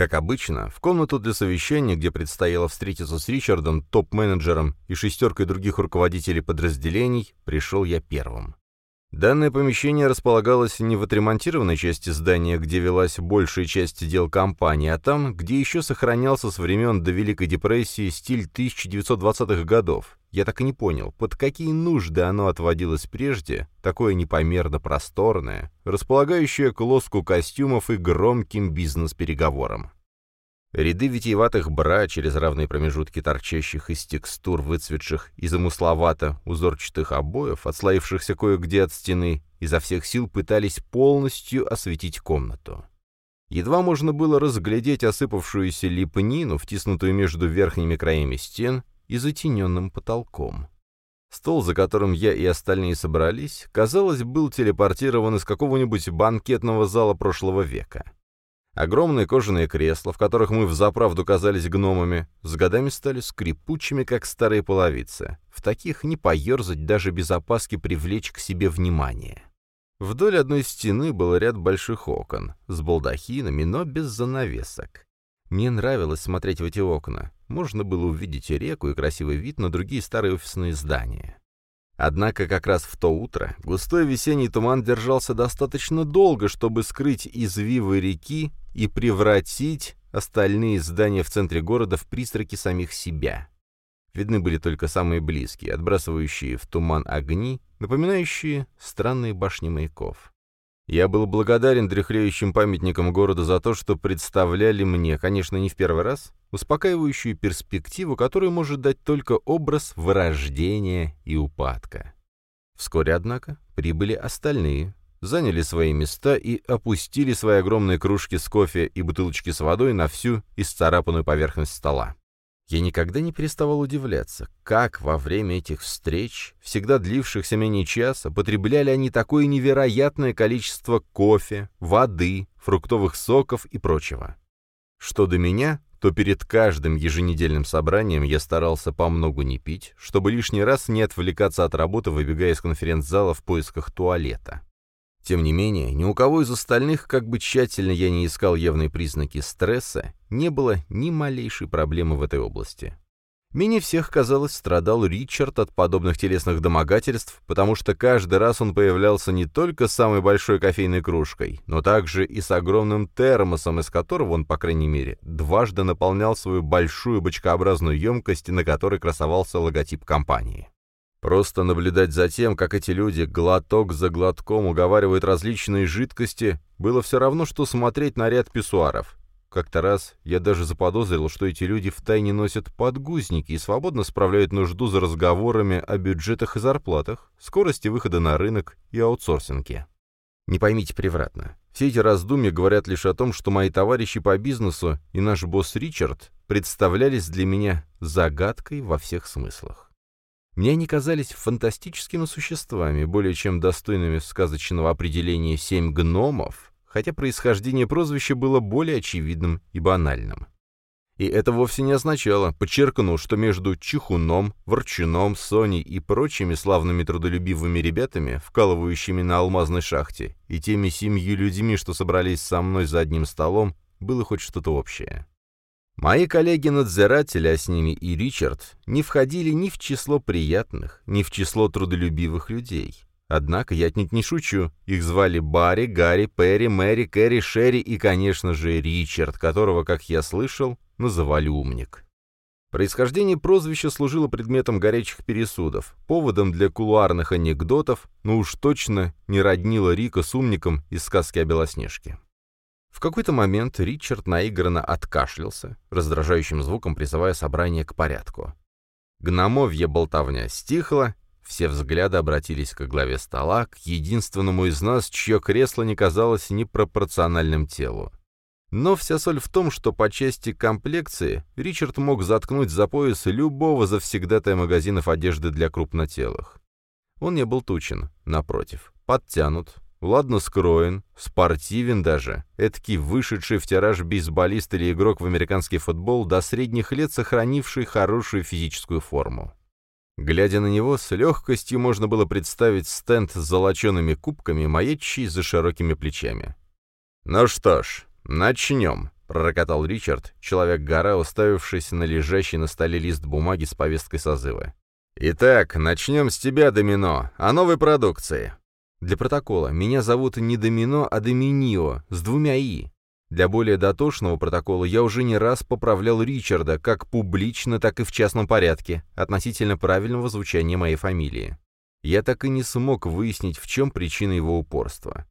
Как обычно, в комнату для совещания, где предстояло встретиться с Ричардом, топ-менеджером и шестеркой других руководителей подразделений, пришел я первым. Данное помещение располагалось не в отремонтированной части здания, где велась большая часть дел компании, а там, где еще сохранялся с времен до Великой депрессии стиль 1920-х годов. Я так и не понял, под какие нужды оно отводилось прежде, такое непомерно просторное, располагающее к лоску костюмов и громким бизнес-переговорам. Ряды витиеватых бра через равные промежутки торчащих из текстур, выцветших и замысловато узорчатых обоев, отслоившихся кое-где от стены, изо всех сил пытались полностью осветить комнату. Едва можно было разглядеть осыпавшуюся липнину, втиснутую между верхними краями стен и затененным потолком. Стол, за которым я и остальные собрались, казалось, был телепортирован из какого-нибудь банкетного зала прошлого века. Огромные кожаные кресла, в которых мы взаправду казались гномами, с годами стали скрипучими, как старые половицы. В таких не поерзать, даже без опаски привлечь к себе внимание. Вдоль одной стены был ряд больших окон, с балдахинами, но без занавесок. Мне нравилось смотреть в эти окна. Можно было увидеть реку, и красивый вид на другие старые офисные здания. Однако как раз в то утро густой весенний туман держался достаточно долго, чтобы скрыть извивы реки и превратить остальные здания в центре города в призраки самих себя. Видны были только самые близкие, отбрасывающие в туман огни, напоминающие странные башни маяков. Я был благодарен дряхлеющим памятникам города за то, что представляли мне, конечно, не в первый раз, успокаивающую перспективу, которую может дать только образ вырождения и упадка. Вскоре, однако, прибыли остальные, заняли свои места и опустили свои огромные кружки с кофе и бутылочки с водой на всю исцарапанную поверхность стола. Я никогда не переставал удивляться, как во время этих встреч, всегда длившихся менее часа, потребляли они такое невероятное количество кофе, воды, фруктовых соков и прочего. Что до меня, то перед каждым еженедельным собранием я старался по многу не пить, чтобы лишний раз не отвлекаться от работы, выбегая из конференц-зала в поисках туалета. Тем не менее, ни у кого из остальных, как бы тщательно я не искал явные признаки стресса, не было ни малейшей проблемы в этой области. Менее всех, казалось, страдал Ричард от подобных телесных домогательств, потому что каждый раз он появлялся не только с самой большой кофейной кружкой, но также и с огромным термосом, из которого он, по крайней мере, дважды наполнял свою большую бочкообразную емкость, на которой красовался логотип компании. Просто наблюдать за тем, как эти люди глоток за глотком уговаривают различные жидкости, было все равно, что смотреть на ряд писсуаров. Как-то раз я даже заподозрил, что эти люди втайне носят подгузники и свободно справляют нужду за разговорами о бюджетах и зарплатах, скорости выхода на рынок и аутсорсинге. Не поймите превратно. Все эти раздумья говорят лишь о том, что мои товарищи по бизнесу и наш босс Ричард представлялись для меня загадкой во всех смыслах. Мне они казались фантастическими существами, более чем достойными сказочного определения «семь гномов», хотя происхождение прозвища было более очевидным и банальным. И это вовсе не означало, подчеркну, что между Чихуном, Ворчуном, Соней и прочими славными трудолюбивыми ребятами, вкалывающими на алмазной шахте, и теми семью людьми, что собрались со мной за одним столом, было хоть что-то общее. Мои коллеги-надзиратели, а с ними и Ричард, не входили ни в число приятных, ни в число трудолюбивых людей. Однако я отнюдь не шучу. Их звали Барри, Гарри, Перри, Мэри, Кэрри, Шерри и, конечно же, Ричард, которого, как я слышал, называли умник. Происхождение прозвища служило предметом горячих пересудов, поводом для кулуарных анекдотов, но уж точно не роднило Рика с умником из сказки о Белоснежке. В какой-то момент Ричард наигранно откашлялся, раздражающим звуком призывая собрание к порядку. Гномовья болтовня стихла, все взгляды обратились к главе стола, к единственному из нас, чье кресло не казалось непропорциональным телу. Но вся соль в том, что по части комплекции Ричард мог заткнуть за пояс любого завсегдатая магазинов одежды для крупнотелых. Он не был тучен, напротив, подтянут, ладно скроен, спортивен даже, эдакий вышедший в тираж бейсболист или игрок в американский футбол до средних лет сохранивший хорошую физическую форму. Глядя на него, с легкостью можно было представить стенд с золочеными кубками, маячий за широкими плечами. «Ну что ж, начнем», — пророкотал Ричард, человек-гора, уставившись на лежащий на столе лист бумаги с повесткой созыва. «Итак, начнем с тебя, Домино, о новой продукции». Для протокола. Меня зовут не Домино, а Доминио, с двумя «и». Для более дотошного протокола я уже не раз поправлял Ричарда, как публично, так и в частном порядке, относительно правильного звучания моей фамилии. Я так и не смог выяснить, в чем причина его упорства.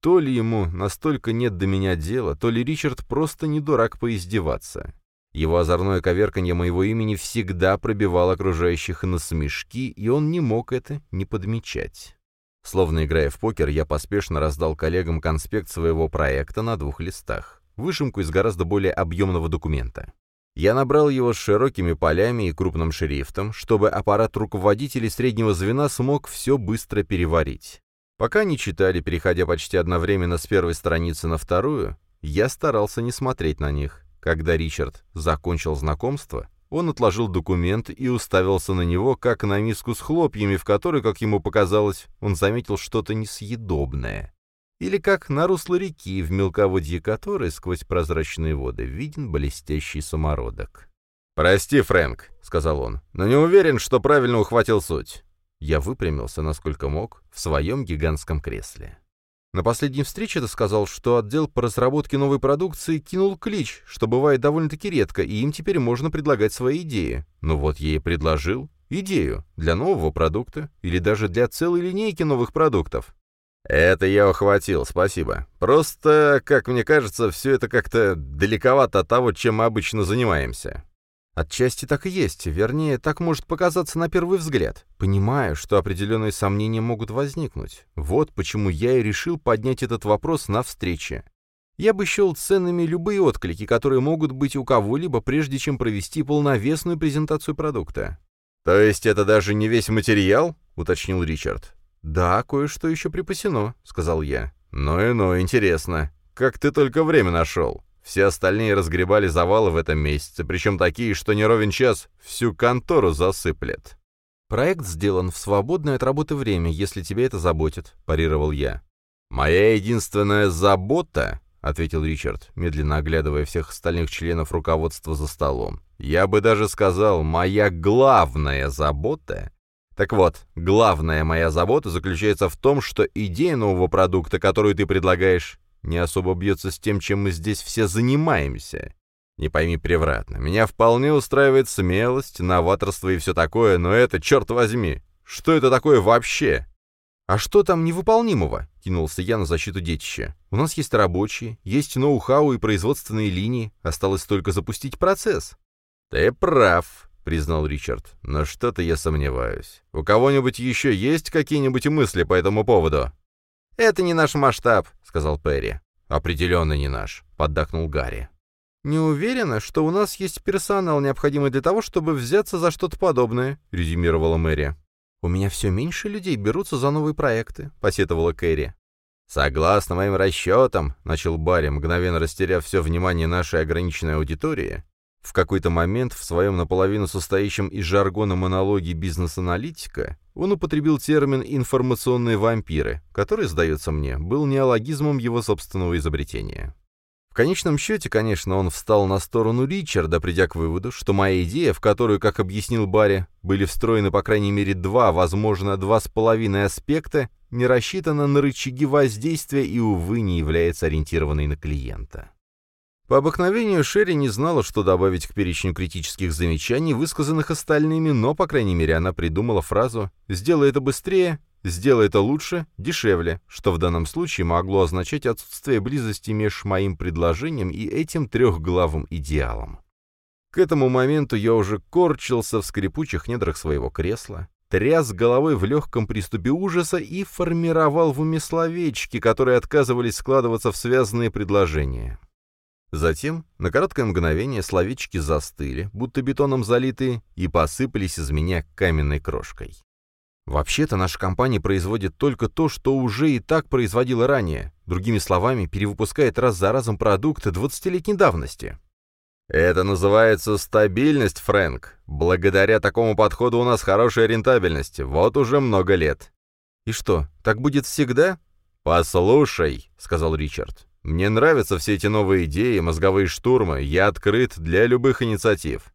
То ли ему настолько нет до меня дела, то ли Ричард просто не дурак поиздеваться. Его озорное коверканье моего имени всегда пробивало окружающих на смешки, и он не мог это не подмечать. Словно играя в покер, я поспешно раздал коллегам конспект своего проекта на двух листах, выжимку из гораздо более объемного документа. Я набрал его с широкими полями и крупным шрифтом, чтобы аппарат руководителей среднего звена смог все быстро переварить. Пока они читали, переходя почти одновременно с первой страницы на вторую, я старался не смотреть на них. Когда Ричард закончил знакомство, он отложил документ и уставился на него, как на миску с хлопьями, в которой, как ему показалось, он заметил что-то несъедобное. Или как на русло реки, в мелководье которой сквозь прозрачные воды виден блестящий самородок. «Прости, Фрэнк», — сказал он, — «но не уверен, что правильно ухватил суть». Я выпрямился, насколько мог, в своем гигантском кресле. На последней встрече ты сказал, что отдел по разработке новой продукции кинул клич, что бывает довольно-таки редко, и им теперь можно предлагать свои идеи. Ну вот я и предложил идею для нового продукта или даже для целой линейки новых продуктов. Это я ухватил, спасибо. Просто, как мне кажется, все это как-то далековато от того, чем мы обычно занимаемся. Отчасти так и есть, вернее, так может показаться на первый взгляд. Понимаю, что определенные сомнения могут возникнуть. Вот почему я и решил поднять этот вопрос на встрече. Я бы счел ценными любые отклики, которые могут быть у кого-либо, прежде чем провести полновесную презентацию продукта. «То есть это даже не весь материал?» — уточнил Ричард. «Да, кое-что еще припасено», — сказал я. «Ну и ну, интересно. Как ты только время нашел?» Все остальные разгребали завалы в этом месяце, причем такие, что не ровен час всю контору засыплет. «Проект сделан в свободное от работы время, если тебя это заботит», — парировал я. «Моя единственная забота», — ответил Ричард, медленно оглядывая всех остальных членов руководства за столом, «я бы даже сказал, моя главная забота так вот, главная моя забота заключается в том, что идея нового продукта, которую ты предлагаешь, не особо бьется с тем, чем мы здесь все занимаемся. Не пойми превратно, меня вполне устраивает смелость, новаторство и все такое, но это, черт возьми, что это такое вообще? «А что там невыполнимого?» — кинулся я на защиту детища. «У нас есть рабочие, есть ноу-хау и производственные линии, осталось только запустить процесс». «Ты прав», — признал Ричард, — «но что-то я сомневаюсь. У кого-нибудь еще есть какие-нибудь мысли по этому поводу?» «Это не наш масштаб», — сказал Перри. «Определенно не наш», — поддакнул Гарри. «Не уверена, что у нас есть персонал, необходимый для того, чтобы взяться за что-то подобное», — резюмировала Мэри. «У меня все меньше людей берутся за новые проекты», — посетовала Кэрри. «Согласно моим расчетам», — начал Барри, мгновенно растеряв все внимание нашей ограниченной аудитории, в какой-то момент в своем наполовину состоящем из жаргона монологе бизнес-аналитика он употребил термин «информационные вампиры», который, сдается мне, был неологизмом его собственного изобретения. В конечном счете, конечно, он встал на сторону Ричарда, придя к выводу, что моя идея, в которую, как объяснил Барри, были встроены по крайней мере два, возможно, два с половиной аспекта, не рассчитана на рычаги воздействия и, увы, не является ориентированной на клиента. По обыкновению Шерри не знала, что добавить к перечню критических замечаний, высказанных остальными, но, по крайней мере, она придумала фразу «сделай это быстрее», «сделай это лучше», «дешевле», что в данном случае могло означать отсутствие близости между моим предложением и этим трехглавым идеалом. К этому моменту я уже корчился в скрипучих недрах своего кресла, тряс головой в легком приступе ужаса и формировал в уме словечки, которые отказывались складываться в связанные предложения. Затем, на короткое мгновение, словечки застыли, будто бетоном залитые, и посыпались из меня каменной крошкой. Вообще-то наша компания производит только то, что уже и так производила ранее, другими словами, перевыпускает раз за разом продукты 20-летней давности. Это называется стабильность, Фрэнк. Благодаря такому подходу у нас хорошая рентабельность, вот уже много лет. И что, так будет всегда? Послушай, сказал Ричард, Мне нравятся все эти новые идеи, мозговые штурмы, я открыт для любых инициатив.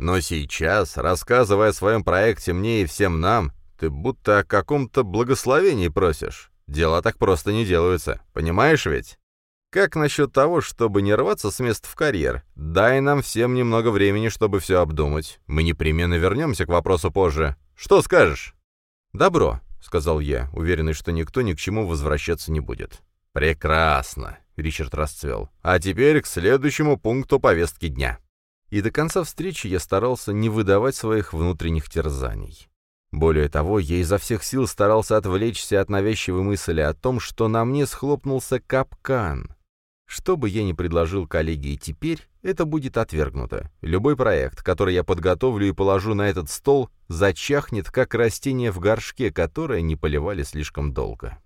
Но сейчас, рассказывая о своем проекте мне и всем нам, ты будто о каком-то благословении просишь. Дела так просто не делаются, понимаешь ведь? Как насчет того, чтобы не рваться с места в карьер? Дай нам всем немного времени, чтобы все обдумать. Мы непременно вернемся к вопросу позже. Что скажешь?» «Добро», — сказал я, уверенный, что никто ни к чему возвращаться не будет. «Прекрасно», — Ричард расцвел. «А теперь к следующему пункту повестки дня». И до конца встречи я старался не выдавать своих внутренних терзаний. Более того, я изо всех сил старался отвлечься от навязчивой мысли о том, что на мне схлопнулся капкан. Что бы я ни предложил коллеге теперь, это будет отвергнуто. Любой проект, который я подготовлю и положу на этот стол, зачахнет, как растение в горшке, которое не поливали слишком долго.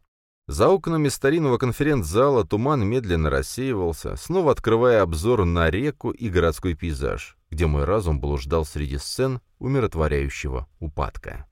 За окнами старинного конференц-зала туман медленно рассеивался, снова открывая обзор на реку и городской пейзаж, где мой разум блуждал среди сцен умиротворяющего упадка.